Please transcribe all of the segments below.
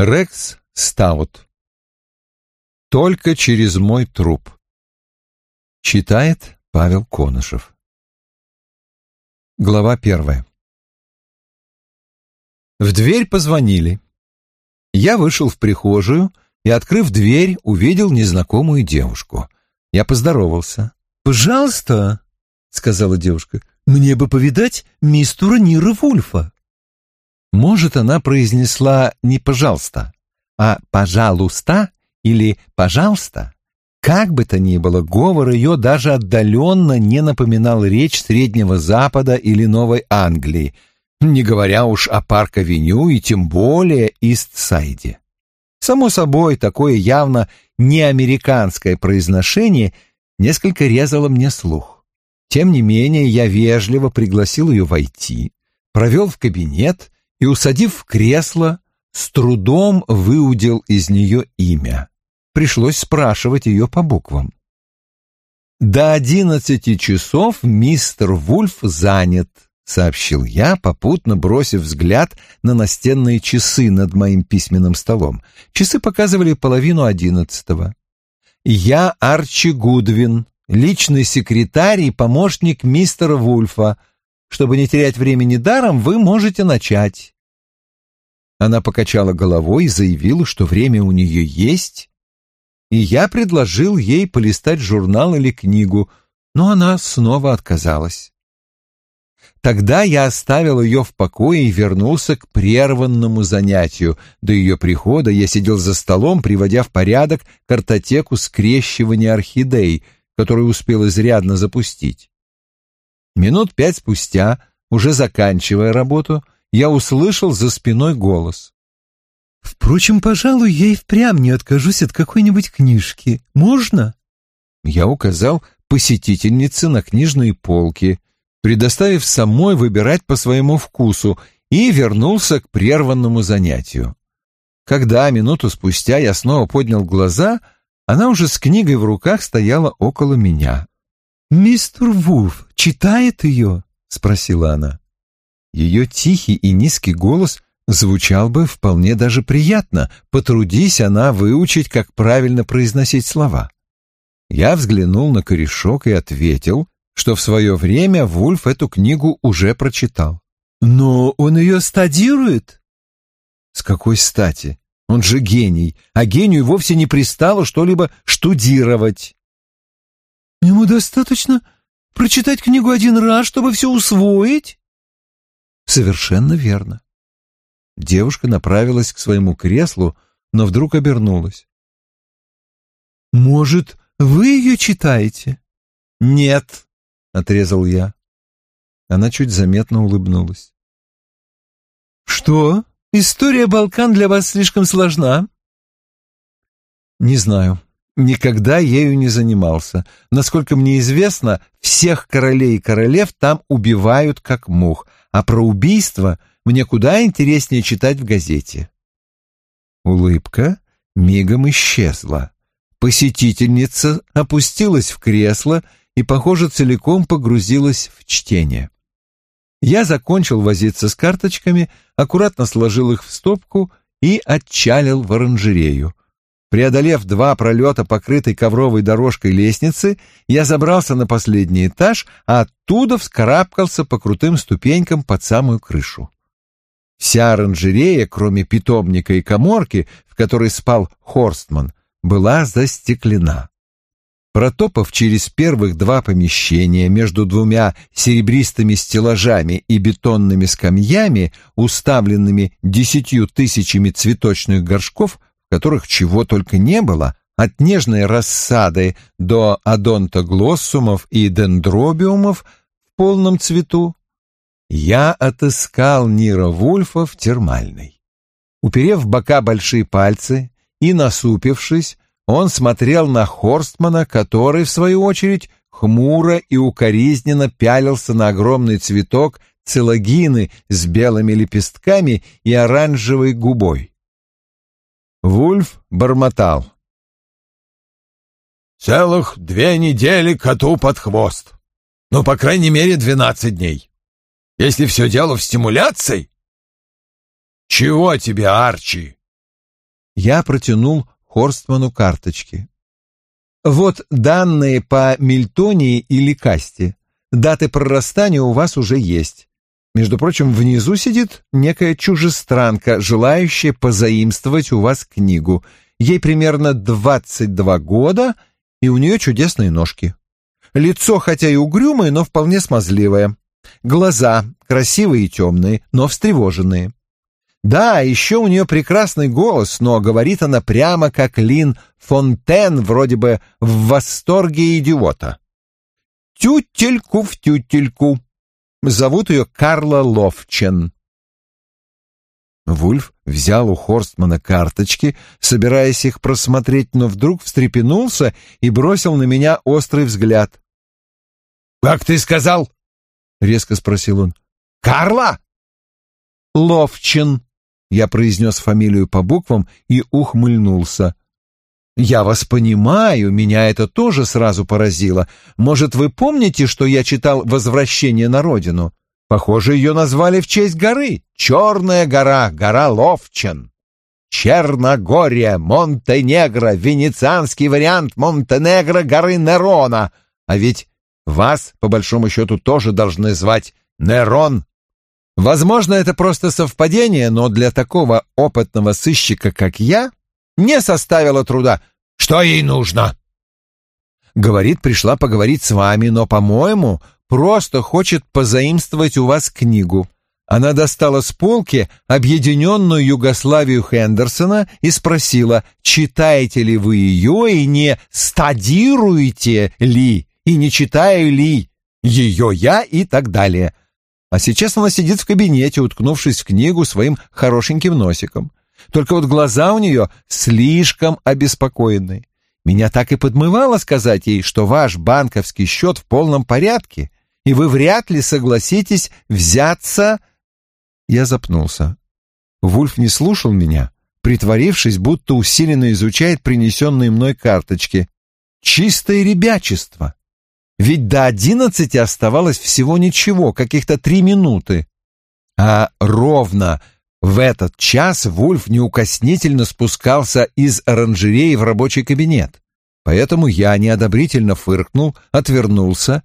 Рекс Стаут. Только через мой труп. Читает Павел Конышев. Глава первая. В дверь позвонили. Я вышел в прихожую и, открыв дверь, увидел незнакомую девушку. Я поздоровался. «Пожалуйста», — сказала девушка, — «мне бы повидать мистера Нира Вульфа». Может, она произнесла не «пожалуйста», а «пожалуйста» или «пожалуйста». Как бы то ни было, говор ее даже отдаленно не напоминал речь Среднего Запада или Новой Англии, не говоря уж о Парк-авеню и тем более Ист-Сайде. Само собой, такое явно неамериканское произношение несколько резало мне слух. Тем не менее, я вежливо пригласил ее войти, провел в кабинет и, усадив в кресло, с трудом выудил из нее имя. Пришлось спрашивать ее по буквам. «До одиннадцати часов мистер Вульф занят», — сообщил я, попутно бросив взгляд на настенные часы над моим письменным столом. Часы показывали половину одиннадцатого. «Я Арчи Гудвин, личный секретарь и помощник мистера Вульфа. Чтобы не терять времени даром, вы можете начать. Она покачала головой и заявила, что время у нее есть, и я предложил ей полистать журнал или книгу, но она снова отказалась. Тогда я оставил ее в покое и вернулся к прерванному занятию. До ее прихода я сидел за столом, приводя в порядок картотеку скрещивания орхидей, которую успел изрядно запустить. Минут пять спустя, уже заканчивая работу, я услышал за спиной голос. «Впрочем, пожалуй, я и впрямь не откажусь от какой-нибудь книжки. Можно?» Я указал посетительнице на книжные полки, предоставив самой выбирать по своему вкусу, и вернулся к прерванному занятию. Когда минуту спустя я снова поднял глаза, она уже с книгой в руках стояла около меня. «Мистер Вулф читает ее?» — спросила она. Ее тихий и низкий голос звучал бы вполне даже приятно, потрудись она выучить, как правильно произносить слова. Я взглянул на корешок и ответил, что в свое время Вульф эту книгу уже прочитал. «Но он ее стадирует?» «С какой стати? Он же гений, а гению вовсе не пристало что-либо штудировать». «Ему достаточно прочитать книгу один раз, чтобы все усвоить?» Совершенно верно. Девушка направилась к своему креслу, но вдруг обернулась. «Может, вы ее читаете?» «Нет», — отрезал я. Она чуть заметно улыбнулась. «Что? История Балкан для вас слишком сложна?» «Не знаю. Никогда ею не занимался. Насколько мне известно, всех королей и королев там убивают как мух, а про убийство мне куда интереснее читать в газете. Улыбка мигом исчезла. Посетительница опустилась в кресло и, похоже, целиком погрузилась в чтение. Я закончил возиться с карточками, аккуратно сложил их в стопку и отчалил в оранжерею. Преодолев два пролета, покрытой ковровой дорожкой лестницы, я забрался на последний этаж, а оттуда вскарабкался по крутым ступенькам под самую крышу. Вся оранжерея, кроме питомника и коморки, в которой спал Хорстман, была застеклена. Протопав через первых два помещения между двумя серебристыми стеллажами и бетонными скамьями, уставленными десятью тысячами цветочных горшков, которых чего только не было, от нежной рассады до адонтоглоссумов и дендробиумов в полном цвету, я отыскал Нира Вульфа в термальной. Уперев бока большие пальцы и насупившись, он смотрел на Хорстмана, который, в свою очередь, хмуро и укоризненно пялился на огромный цветок целогины с белыми лепестками и оранжевой губой. Вульф бормотал. «Целых две недели коту под хвост. Ну, по крайней мере, двенадцать дней. Если все дело в стимуляции...» «Чего тебе, Арчи?» Я протянул Хорстману карточки. Вот данные по Мильтонии или Касте. Даты прорастания у вас уже есть. Между прочим, внизу сидит некая чужестранка, желающая позаимствовать у вас книгу. Ей примерно 22 года, и у нее чудесные ножки. Лицо хотя и угрюмое, но вполне смазливое. Глаза красивые и темные, но встревоженные. Да, еще у нее прекрасный голос, но говорит она прямо как Лин Фонтен, вроде бы в восторге идиота. Тютельку в тютельку. Зовут ее Карла Ловчен. Вульф взял у Хорстмана карточки, собираясь их просмотреть, но вдруг встрепенулся и бросил на меня острый взгляд. «Как ты сказал?» — резко спросил он. «Карла?» «Ловчен», — я произнес фамилию по буквам и ухмыльнулся. «Я вас понимаю, меня это тоже сразу поразило. Может, вы помните, что я читал «Возвращение на родину»? Похоже, ее назвали в честь горы. Черная гора, гора Ловчен. Черногория, Монтенегро, венецианский вариант Монтенегро горы Нерона. А ведь вас, по большому счету, тоже должны звать Нерон. Возможно, это просто совпадение, но для такого опытного сыщика, как я, не составило труда. Что ей нужно? Говорит, пришла поговорить с вами, но, по-моему, просто хочет позаимствовать у вас книгу. Она достала с полки объединенную Югославию Хендерсона и спросила, читаете ли вы ее и не стадируете ли, и не читаю ли ее я и так далее. А сейчас она сидит в кабинете, уткнувшись в книгу своим хорошеньким носиком. Только вот глаза у нее слишком обеспокоенные. Меня так и подмывало сказать ей, что ваш банковский счет в полном порядке, и вы вряд ли согласитесь взяться...» Я запнулся. Вульф не слушал меня, притворившись, будто усиленно изучает принесенные мной карточки. Чистое ребячество. Ведь до одиннадцати оставалось всего ничего, каких-то три минуты. А ровно в этот час Вульф неукоснительно спускался из оранжереи в рабочий кабинет. Поэтому я неодобрительно фыркнул, отвернулся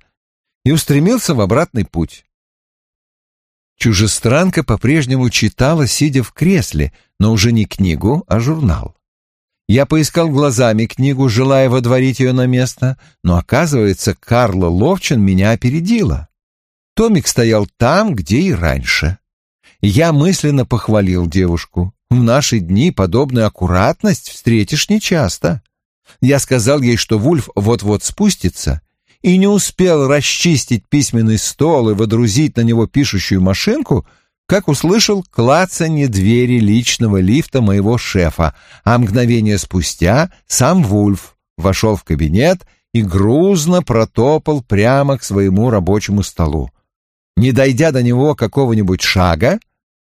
и устремился в обратный путь. Чужестранка по-прежнему читала, сидя в кресле, но уже не книгу, а журнал. Я поискал глазами книгу, желая водворить ее на место, но, оказывается, Карла Ловчин меня опередила. Томик стоял там, где и раньше. Я мысленно похвалил девушку. В наши дни подобную аккуратность встретишь нечасто. Я сказал ей, что Вульф вот-вот спустится, и не успел расчистить письменный стол и водрузить на него пишущую машинку, как услышал клацанье двери личного лифта моего шефа, а мгновение спустя сам Вульф вошел в кабинет и грузно протопал прямо к своему рабочему столу. Не дойдя до него какого-нибудь шага,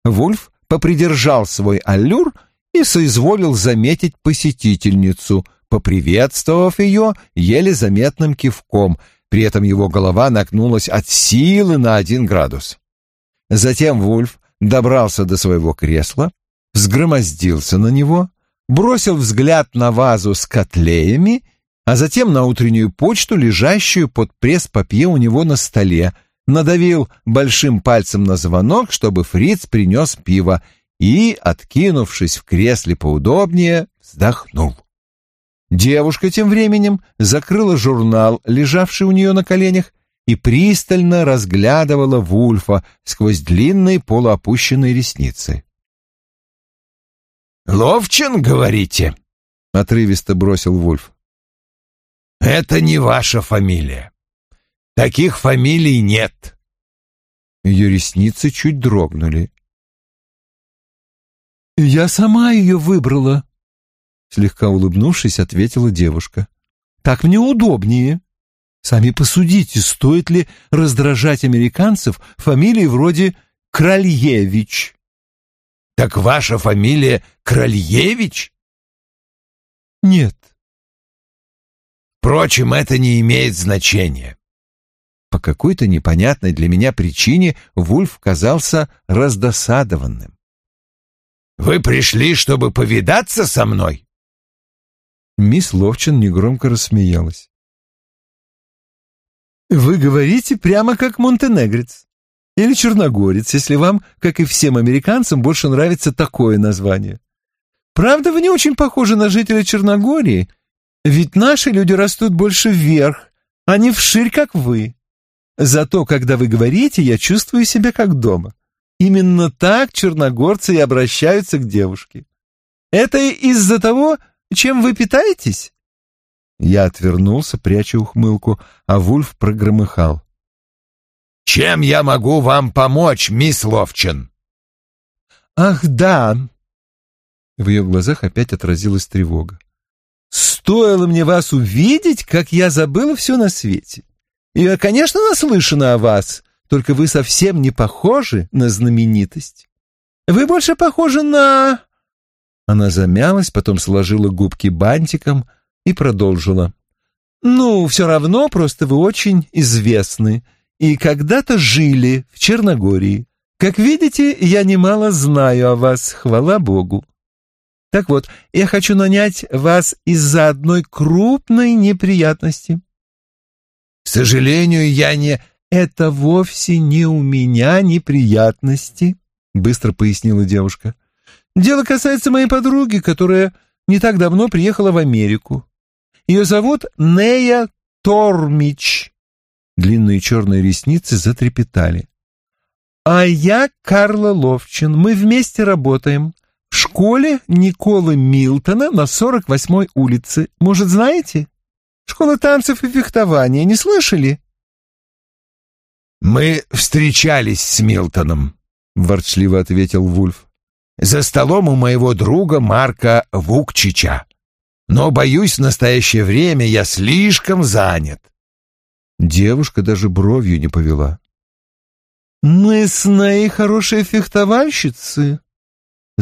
Вульф попридержал свой аллюр и соизволил заметить посетительницу — поприветствовав ее еле заметным кивком, при этом его голова нагнулась от силы на один градус. Затем Вульф добрался до своего кресла, взгромоздился на него, бросил взгляд на вазу с котлеями, а затем на утреннюю почту, лежащую под пресс-папье у него на столе, надавил большим пальцем на звонок, чтобы фриц принес пиво, и, откинувшись в кресле поудобнее, вздохнул. Девушка тем временем закрыла журнал, лежавший у нее на коленях, и пристально разглядывала Вульфа сквозь длинные полуопущенные ресницы. «Ловчен, говорите?» — отрывисто бросил Вульф. «Это не ваша фамилия. Таких фамилий нет». Ее ресницы чуть дрогнули. «Я сама ее выбрала», Слегка улыбнувшись, ответила девушка. «Так мне удобнее. Сами посудите, стоит ли раздражать американцев фамилией вроде Крольевич?» «Так ваша фамилия Крольевич?» «Нет». «Впрочем, это не имеет значения». По какой-то непонятной для меня причине Вульф казался раздосадованным. вы пришли, чтобы повидаться со мной?» Мисс Ловчин негромко рассмеялась. «Вы говорите прямо как монтенегрец. Или черногорец, если вам, как и всем американцам, больше нравится такое название. Правда, вы не очень похожи на жителя Черногории, ведь наши люди растут больше вверх, а не вширь, как вы. Зато, когда вы говорите, я чувствую себя как дома. Именно так черногорцы и обращаются к девушке. Это из-за того, чем вы питаетесь?» Я отвернулся, пряча ухмылку, а Вульф прогромыхал. «Чем я могу вам помочь, мисс Ловчин?» «Ах, да!» В ее глазах опять отразилась тревога. «Стоило мне вас увидеть, как я забыла все на свете. Я, конечно, наслышана о вас, только вы совсем не похожи на знаменитость. Вы больше похожи на...» Она замялась, потом сложила губки бантиком и продолжила. «Ну, все равно, просто вы очень известны и когда-то жили в Черногории. Как видите, я немало знаю о вас, хвала Богу. Так вот, я хочу нанять вас из-за одной крупной неприятности. Сожалению, я не... Это вовсе не у меня неприятности, быстро пояснила девушка. Дело касается моей подруги, которая не так давно приехала в Америку. Ее зовут Нея Тормич. Длинные черные ресницы затрепетали. А я Карла Ловчин. Мы вместе работаем в школе Николы Милтона на 48-й улице. Может, знаете? Школа танцев и фехтования. Не слышали? Мы встречались с Милтоном, ворчливо ответил Вульф. За столом у моего друга Марка Вукчича. Но, боюсь, в настоящее время я слишком занят. Девушка даже бровью не повела. «Мы с Ней хорошие фехтовальщицы», —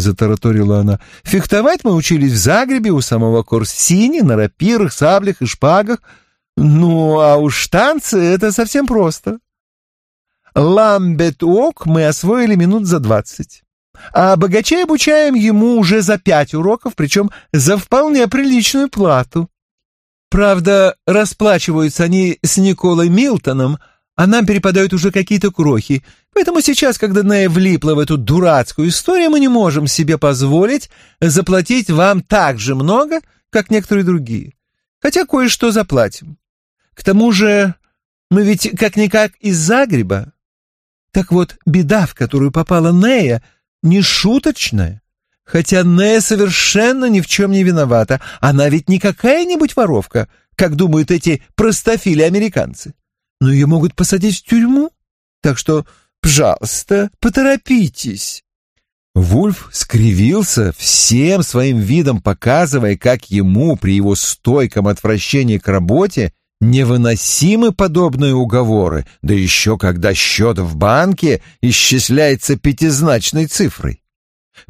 затараторила она. «Фехтовать мы учились в Загребе у самого Корсини, на рапирах, саблях и шпагах. Ну, а уж танцы — это совсем просто. Ламбет-ок мы освоили минут за двадцать. А богачей обучаем ему уже за пять уроков, причем за вполне приличную плату. Правда, расплачиваются они с Николой Милтоном, а нам перепадают уже какие-то крохи. Поэтому сейчас, когда Нея влипла в эту дурацкую историю, мы не можем себе позволить заплатить вам так же много, как некоторые другие. Хотя кое-что заплатим. К тому же мы ведь как-никак из Загреба. Так вот, беда, в которую попала Нея, не шуточная. Хотя Нея совершенно ни в чем не виновата. Она ведь не какая-нибудь воровка, как думают эти простофили-американцы. Но ее могут посадить в тюрьму. Так что, пожалуйста, поторопитесь. Вульф скривился, всем своим видом показывая, как ему при его стойком отвращении к работе невыносимы подобные уговоры, да еще когда счет в банке исчисляется пятизначной цифрой.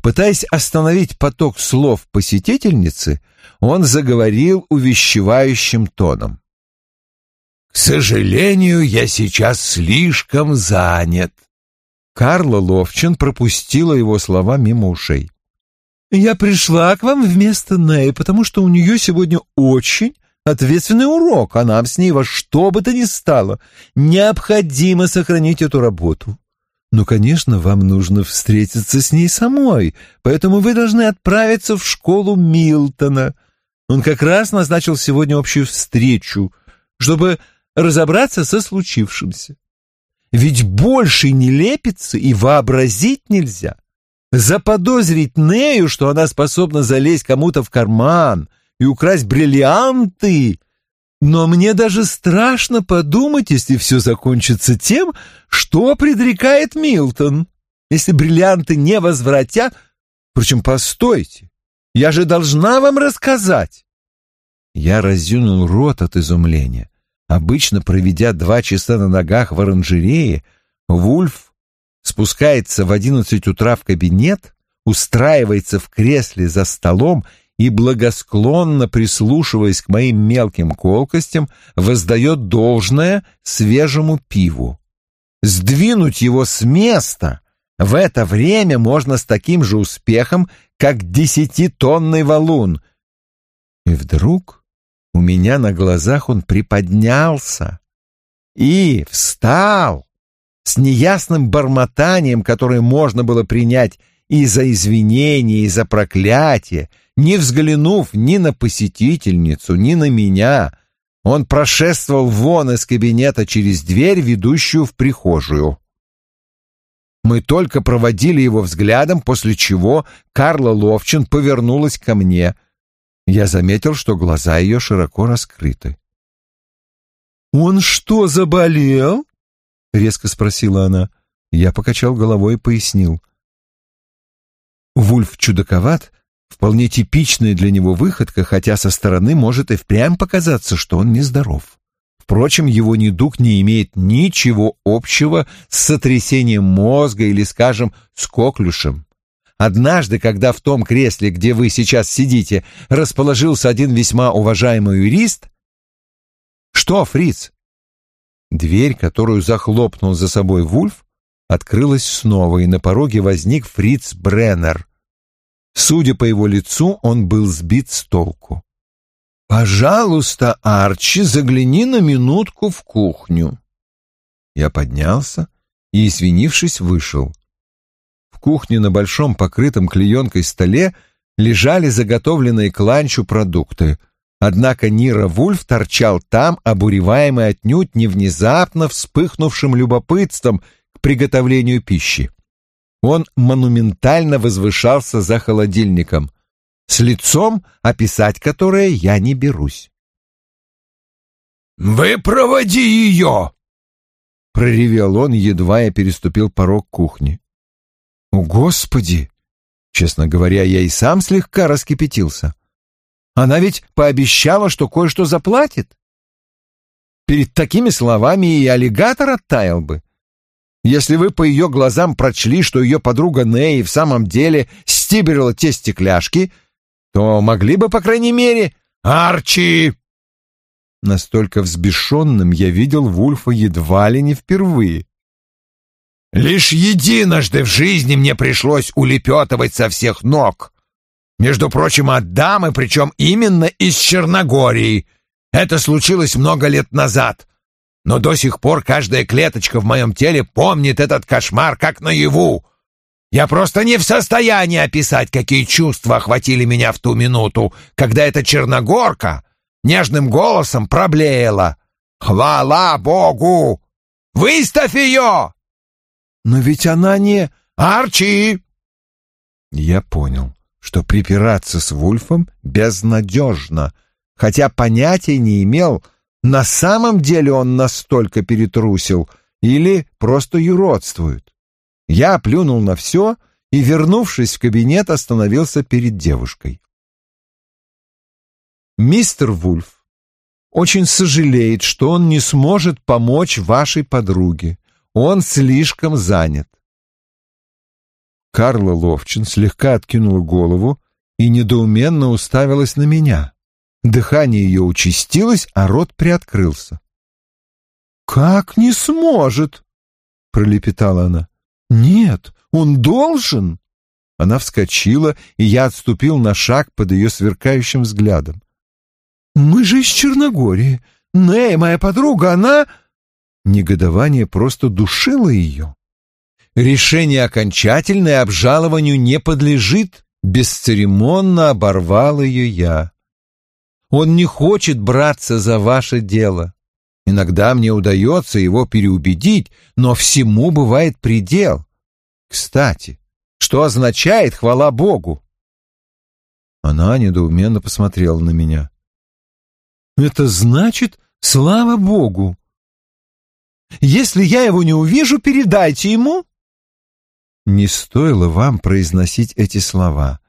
Пытаясь остановить поток слов посетительницы, он заговорил увещевающим тоном. «К сожалению, я сейчас слишком занят». Карла Ловчин пропустила его слова мимо ушей. «Я пришла к вам вместо Нэй, потому что у нее сегодня очень ответственный урок, а нам с ней во что бы то ни стало необходимо сохранить эту работу. Но, конечно, вам нужно встретиться с ней самой, поэтому вы должны отправиться в школу Милтона. Он как раз назначил сегодня общую встречу, чтобы разобраться со случившимся. Ведь больше не лепится и вообразить нельзя. Заподозрить Нею, что она способна залезть кому-то в карман и украсть бриллианты, но мне даже страшно подумать, если все закончится тем, что предрекает Милтон. Если бриллианты не возвратят... Впрочем, постойте, я же должна вам рассказать. Я разъюнул рот от изумления. Обычно, проведя два часа на ногах в оранжерее, Вульф спускается в одиннадцать утра в кабинет, устраивается в кресле за столом и, благосклонно прислушиваясь к моим мелким колкостям, воздает должное свежему пиву. Сдвинуть его с места в это время можно с таким же успехом, как десятитонный валун. И вдруг у меня на глазах он приподнялся и встал с неясным бормотанием, которое можно было принять и за извинение, и за проклятие, не взглянув ни на посетительницу, ни на меня, он прошествовал вон из кабинета через дверь, ведущую в прихожую. Мы только проводили его взглядом, после чего Карла Ловчин повернулась ко мне. Я заметил, что глаза ее широко раскрыты. «Он что, заболел?» — резко спросила она. Я покачал головой и пояснил. Вульф чудаковат, вполне типичная для него выходка, хотя со стороны может и впрямь показаться, что он нездоров. Впрочем, его недуг не имеет ничего общего с сотрясением мозга или, скажем, с коклюшем. Однажды, когда в том кресле, где вы сейчас сидите, расположился один весьма уважаемый юрист... Что, фриц? Дверь, которую захлопнул за собой Вульф, открылась снова, и на пороге возник фриц Бреннер. Судя по его лицу, он был сбит с толку. «Пожалуйста, Арчи, загляни на минутку в кухню». Я поднялся и, извинившись, вышел. В кухне на большом покрытом клеенкой столе лежали заготовленные к ланчу продукты. Однако Нира Вульф торчал там, обуреваемый отнюдь не внезапно вспыхнувшим любопытством к приготовлению пищи. Он монументально возвышался за холодильником с лицом, описать которое я не берусь. «Вы проводи ее!» — проревел он, едва я переступил порог кухни. «О, Господи!» Честно говоря, я и сам слегка раскипятился. Она ведь пообещала, что кое-что заплатит. Перед такими словами и аллигатор оттаял бы. Если вы по ее глазам прочли, что ее подруга Нэй в самом деле стиберила те стекляшки, то могли бы, по крайней мере... «Арчи!» Настолько взбешенным я видел Вульфа едва ли не впервые. «Лишь единожды в жизни мне пришлось улепетывать со всех ног. Между прочим, от дамы, причем именно из Черногории. Это случилось много лет назад. Но до сих пор каждая клеточка в моем теле помнит этот кошмар как наяву. Я просто не в состоянии описать, какие чувства охватили меня в ту минуту, когда эта черногорка нежным голосом проблеяла. «Хвала Богу! Выставь ее!» «Но ведь она не... Арчи!» Я понял, что припираться с Вульфом безнадежно, хотя понятия не имел, на самом деле он настолько перетрусил или просто юродствует. Я плюнул на все и, вернувшись в кабинет, остановился перед девушкой. «Мистер Вульф очень сожалеет, что он не сможет помочь вашей подруге. Он слишком занят». Карла Ловчин слегка откинула голову и недоуменно уставилась на меня. Дыхание ее участилось, а рот приоткрылся. «Как не сможет?» — пролепетала она. «Нет, он должен!» Она вскочила, и я отступил на шаг под ее сверкающим взглядом. «Мы же из Черногории. Нэй, моя подруга, она...» Негодование просто душило ее. «Решение окончательное обжалованию не подлежит», — бесцеремонно оборвал ее я. «Он не хочет браться за ваше дело. Иногда мне удается его переубедить, но всему бывает предел. Кстати, что означает «хвала Богу»?» Она недоуменно посмотрела на меня. «Это значит «слава Богу». Если я его не увижу, передайте ему». Не стоило вам произносить эти слова.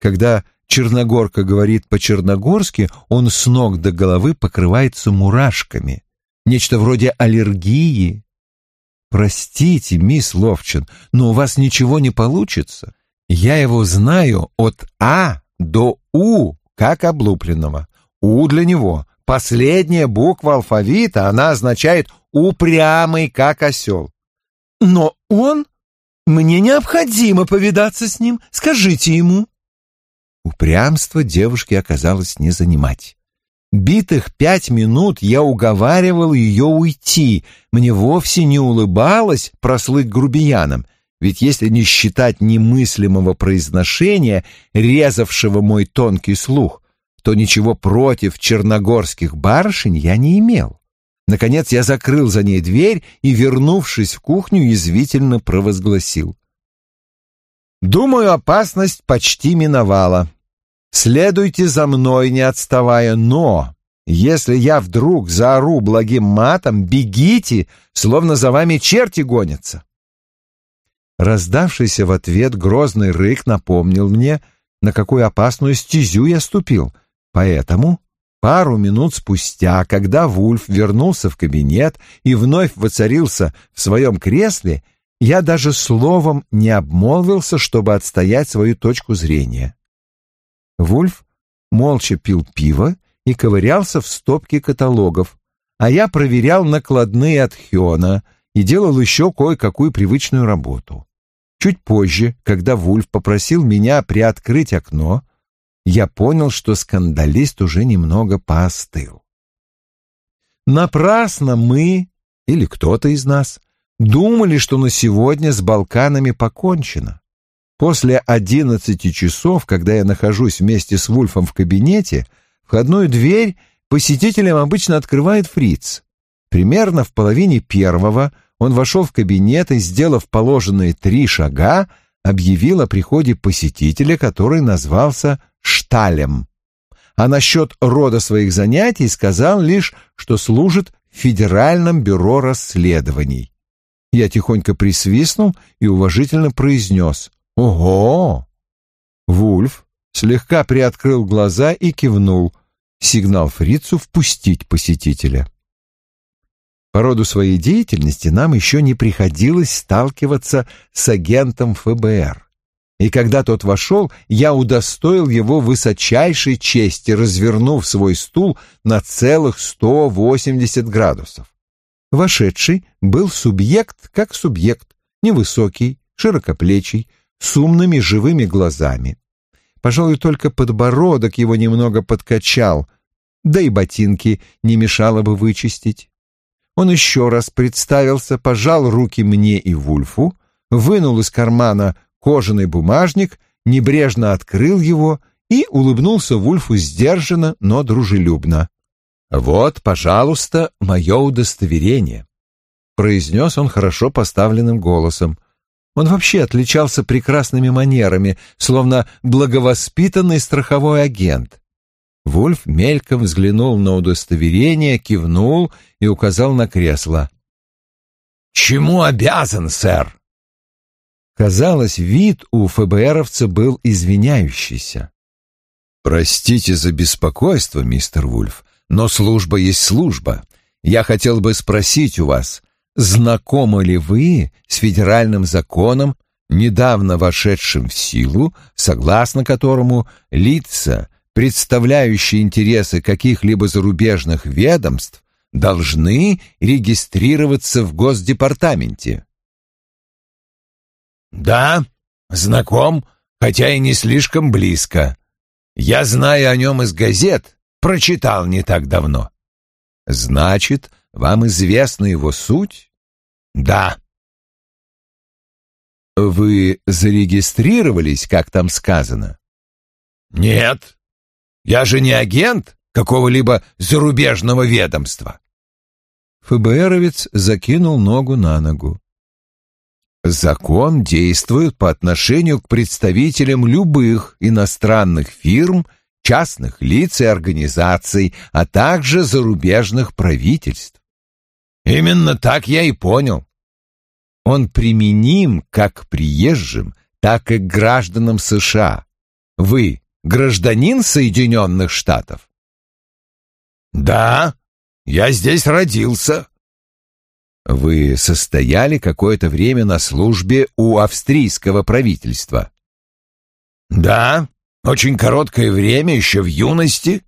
Когда Черногорка говорит по-черногорски, он с ног до головы покрывается мурашками нечто вроде аллергии. Простите, мисс Ловчин, но у вас ничего не получится. Я его знаю от А до У, как облупленного. У для него — последняя буква алфавита, она означает «упрямый, как осел». Но он Мне необходимо повидаться с ним. Скажите ему». Упрямство девушки оказалось не занимать. Битых пять минут я уговаривал ее уйти. Мне вовсе не улыбалось прослыть грубияном, ведь если не считать немыслимого произношения, резавшего мой тонкий слух, то ничего против черногорских барышень я не имел. Наконец я закрыл за ней дверь и, вернувшись в кухню, язвительно провозгласил. «Думаю, опасность почти миновала. Следуйте за мной, не отставая, но если я вдруг заору благим матом, бегите, словно за вами черти гонятся». Раздавшийся в ответ грозный рык напомнил мне, на какую опасную стезю я ступил, поэтому Пару минут спустя, когда Вульф вернулся в кабинет и вновь воцарился в своем кресле, я даже словом не обмолвился, чтобы отстоять свою точку зрения. Вульф молча пил пиво и ковырялся в стопке каталогов, а я проверял накладные от Хиона и делал еще кое-какую привычную работу. Чуть позже, когда Вульф попросил меня приоткрыть окно, я понял, что скандалист уже немного поостыл. Напрасно мы, или кто-то из нас, думали, что на сегодня с Балканами покончено. После одиннадцати часов, когда я нахожусь вместе с Вульфом в кабинете, входную дверь посетителям обычно открывает фриц. Примерно в половине первого он вошел в кабинет и, сделав положенные три шага, объявил о приходе посетителя, который назвался Шталем. А насчет рода своих занятий сказал лишь, что служит в Федеральном бюро расследований. Я тихонько присвистнул и уважительно произнес «Ого!». Вульф слегка приоткрыл глаза и кивнул, сигнал фрицу впустить посетителя. По роду своей деятельности нам еще не приходилось сталкиваться с агентом ФБР. И когда тот вошел, я удостоил его высочайшей чести, развернув свой стул на целых 180 градусов. Вошедший был субъект как субъект, невысокий, широкоплечий, с умными живыми глазами. Пожалуй, только подбородок его немного подкачал, да и ботинки не мешало бы вычистить. Он еще раз представился, пожал руки мне и Вульфу, вынул из кармана кожаный бумажник, небрежно открыл его и улыбнулся Вульфу сдержанно, но дружелюбно. «Вот, пожалуйста, мое удостоверение», — произнес он хорошо поставленным голосом. Он вообще отличался прекрасными манерами, словно благовоспитанный страховой агент. Вульф мельком взглянул на удостоверение, кивнул и указал на кресло. «Чему обязан, сэр?» Казалось, вид у ФБРовца был извиняющийся. «Простите за беспокойство, мистер Вульф, но служба есть служба. Я хотел бы спросить у вас, знакомы ли вы с федеральным законом, недавно вошедшим в силу, согласно которому лица, представляющие интересы каких-либо зарубежных ведомств, должны регистрироваться в Госдепартаменте?» «Да, знаком, хотя и не слишком близко. Я знаю о нем из газет, прочитал не так давно». «Значит, вам известна его суть?» «Да». «Вы зарегистрировались, как там сказано?» «Нет, я же не агент какого-либо зарубежного ведомства». ФБРовец закинул ногу на ногу. Закон действует по отношению к представителям любых иностранных фирм, частных лиц и организаций, а также зарубежных правительств. Именно так я и понял. Он применим как к приезжим, так и к гражданам США. Вы гражданин Соединенных Штатов? Да, я здесь родился. Вы состояли какое-то время на службе у австрийского правительства? Да, очень короткое время, еще в юности.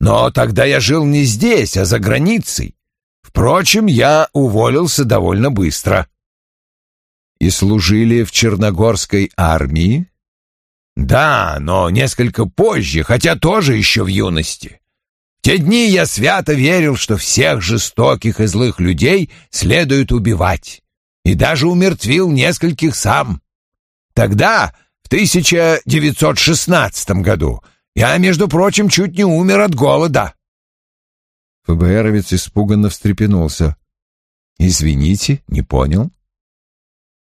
Но тогда я жил не здесь, а за границей. Впрочем, я уволился довольно быстро. и служили в Черногорской армии? Да, но несколько позже, хотя тоже еще в юности. Те дни я свято верил, что всех жестоких и злых людей следует убивать, и даже умертвил нескольких сам. Тогда, в 1916 году, я, между прочим, чуть не умер от голода. ФБРовец испуганно встрепенулся. «Извините, не понял».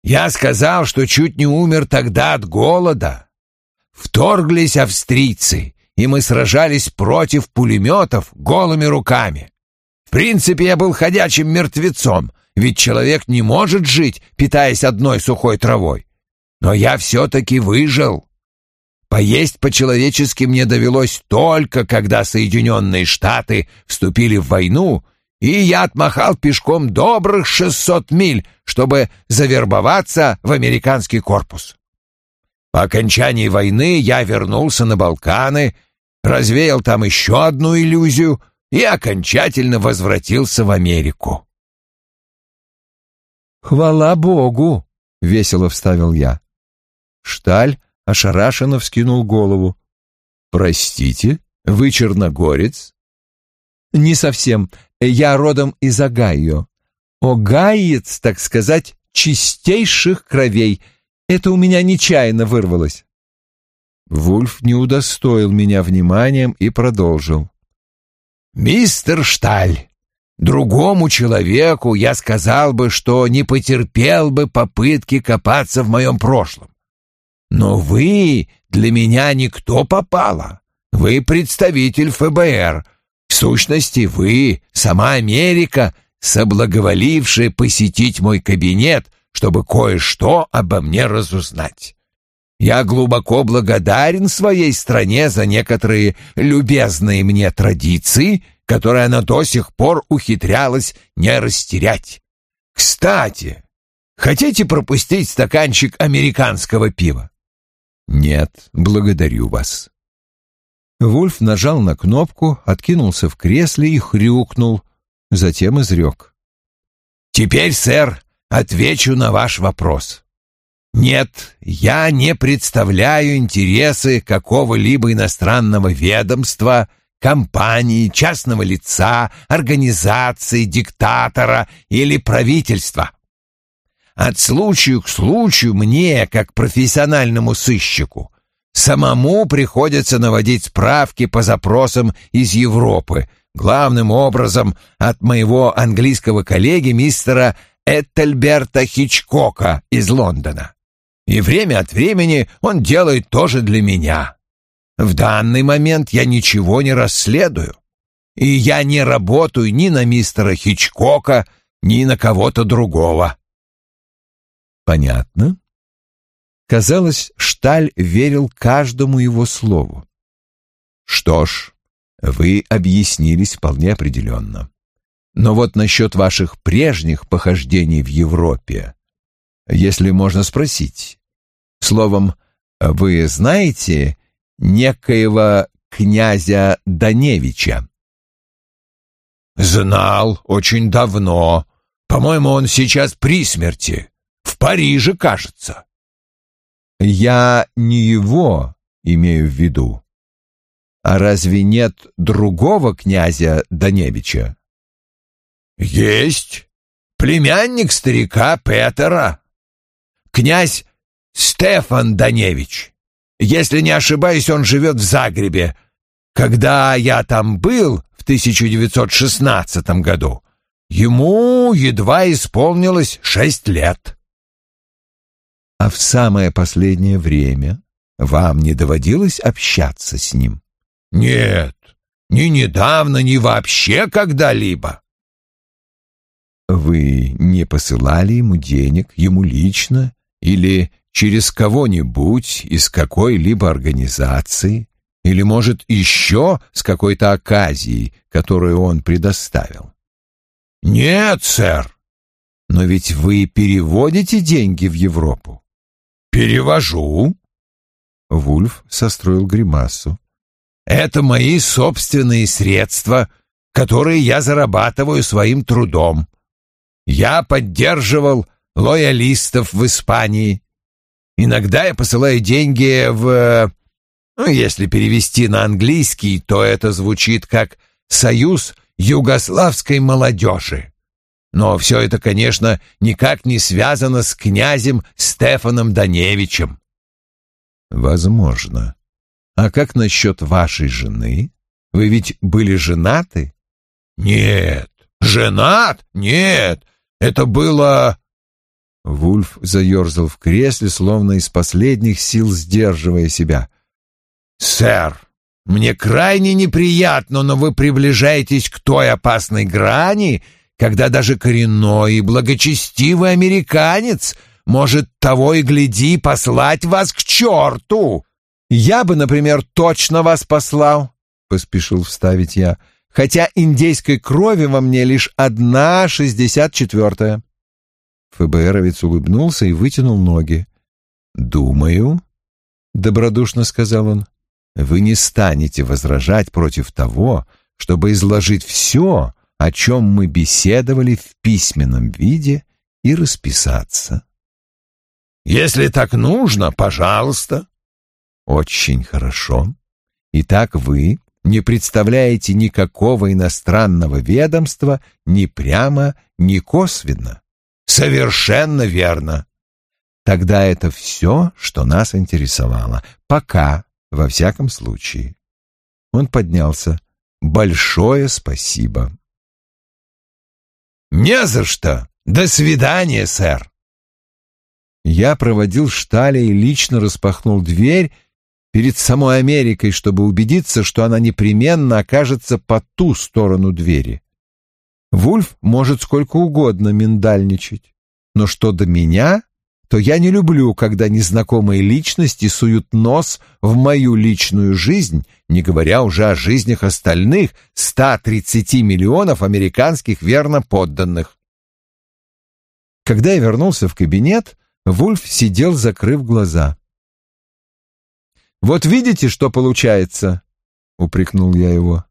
«Я сказал, что чуть не умер тогда от голода. Вторглись австрийцы, и мы сражались против пулеметов голыми руками. В принципе, я был ходячим мертвецом, ведь человек не может жить, питаясь одной сухой травой. Но я все-таки выжил. Поесть по-человечески мне довелось только, когда Соединенные Штаты вступили в войну, и я отмахал пешком добрых шестьсот миль, чтобы завербоваться в американский корпус. По окончании войны я вернулся на Балканы, развеял там еще одну иллюзию и окончательно возвратился в Америку. «Хвала Богу!» — весело вставил я. Шталь ошарашенно вскинул голову. «Простите, вы черногорец?» «Не совсем. Я родом из Огайо. Огаец, так сказать, чистейших кровей. Это у меня нечаянно вырвалось». Вульф не удостоил меня вниманием и продолжил. «Мистер Шталь, другому человеку я сказал бы, что не потерпел бы попытки копаться в моем прошлом. Но вы для меня никто попало. Вы представитель ФБР. В сущности, вы, сама Америка, соблаговолившая посетить мой кабинет, чтобы кое-что обо мне разузнать. Я глубоко благодарен своей стране за некоторые любезные мне традиции, которые она до сих пор ухитрялась не растерять. Кстати, хотите пропустить стаканчик американского пива? «Нет, благодарю вас». Вульф нажал на кнопку, откинулся в кресле и хрюкнул, затем изрек. «Теперь, сэр, отвечу на ваш вопрос. Нет, я не представляю интересы какого-либо иностранного ведомства, компании, частного лица, организации, диктатора или правительства. От случая к случаю мне, как профессиональному сыщику, самому приходится наводить справки по запросам из Европы, главным образом от моего английского коллеги мистера Этельберта Хичкока из Лондона. И время от времени он делает тоже для меня. В данный момент я ничего не расследую. И я не работаю ни на мистера Хичкока, ни на кого-то другого. Понятно. Казалось, Шталь верил каждому его слову. Что ж, вы объяснились вполне определенно. Но вот насчет ваших прежних похождений в Европе, если можно спросить. Словом, вы знаете некоего князя Даневича? Знал очень давно. По-моему, он сейчас при смерти. В Париже, кажется. Я не его имею в виду. А разве нет другого князя Даневича? Есть. Племянник старика Петера. Князь Стефан Даневич. Если не ошибаюсь, он живет в Загребе. Когда я там был в 1916 году, ему едва исполнилось шесть лет. А в самое последнее время вам не доводилось общаться с ним? Нет, ни недавно, ни вообще когда-либо. Вы не посылали ему денег, ему лично, или через кого-нибудь из какой-либо организации, или, может, еще с какой-то оказией, которую он предоставил? Нет, сэр. Но ведь вы переводите деньги в Европу. «Перевожу». Вульф состроил гримасу. «Это мои собственные средства, которые я зарабатываю своим трудом. Я поддерживал лоялистов в Испании. Иногда я посылаю деньги в... Ну, если перевести на английский, то это звучит как «Союз югославской молодежи». Но все это, конечно, никак не связано с князем Стефаном Даневичем. Возможно. А как насчет вашей жены? Вы ведь были женаты? Нет. Женат? Нет. Это было... Вульф заерзал в кресле, словно из последних сил сдерживая себя. «Сэр, мне крайне неприятно, но вы приближаетесь к той опасной грани, когда даже коренной и благочестивый американец может того и гляди послать вас к черту. Я бы, например, точно вас послал, — поспешил вставить я, — хотя индейской крови во мне лишь одна шестьдесят четвертая. ФБРовец улыбнулся и вытянул ноги. «Думаю», — добродушно сказал он, — «вы не станете возражать против того, чтобы изложить все, о чем мы беседовали в письменном виде, и расписаться. «Если так нужно, пожалуйста». «Очень хорошо. Итак, вы не представляете никакого иностранного ведомства ни прямо, ни косвенно». «Совершенно верно». Тогда это все, что нас интересовало. Пока, во всяком случае. Он поднялся. Большое спасибо. «Не за что! До свидания, сэр!» Я проводил Шталя и лично распахнул дверь перед самой Америкой, чтобы убедиться, что она непременно окажется по ту сторону двери. Вульф может сколько угодно миндальничать, но что до меня, то я не люблю, когда незнакомые личности суют нос в мою личную жизнь, не говоря уже о жизнях остальных 130 миллионов американских верно подданных. Когда я вернулся в кабинет, Вульф сидел, закрыв глаза. «Вот видите, что получается?» — упрекнул я его.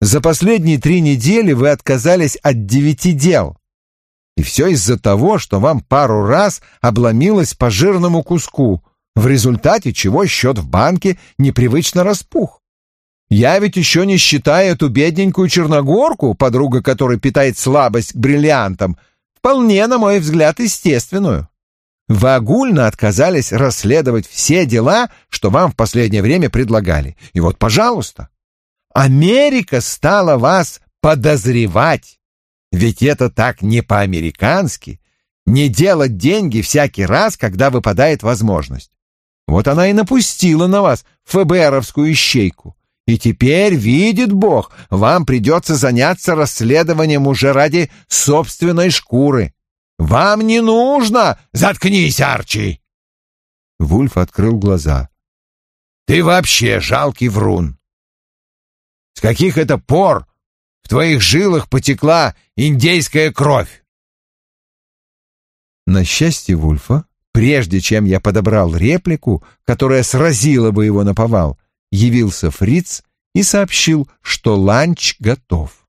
«За последние три недели вы отказались от девяти дел. И все из-за того, что вам пару раз обломилось по жирному куску, в результате чего счет в банке непривычно распух. Я ведь еще не считаю эту бедненькую черногорку, подруга которой питает слабость к бриллиантам, вполне, на мой взгляд, естественную. Вы огульно отказались расследовать все дела, что вам в последнее время предлагали. И вот, пожалуйста, Америка стала вас подозревать. Ведь это так не по-американски. Не делать деньги всякий раз, когда выпадает возможность. Вот она и напустила на вас ФБРовскую ищейку. И теперь, видит Бог, вам придется заняться расследованием уже ради собственной шкуры. Вам не нужно... Заткнись, Арчи!» Вульф открыл глаза. «Ты вообще жалкий врун. С каких это пор в твоих жилах потекла индейская кровь. На счастье Вульфа, прежде чем я подобрал реплику, которая сразила бы его на повал, явился Фриц и сообщил, что ланч готов.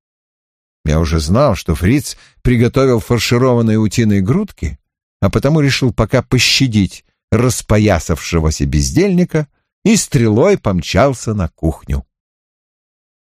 Я уже знал, что Фриц приготовил фаршированные утиные грудки, а потому решил пока пощадить распоясавшегося бездельника и стрелой помчался на кухню.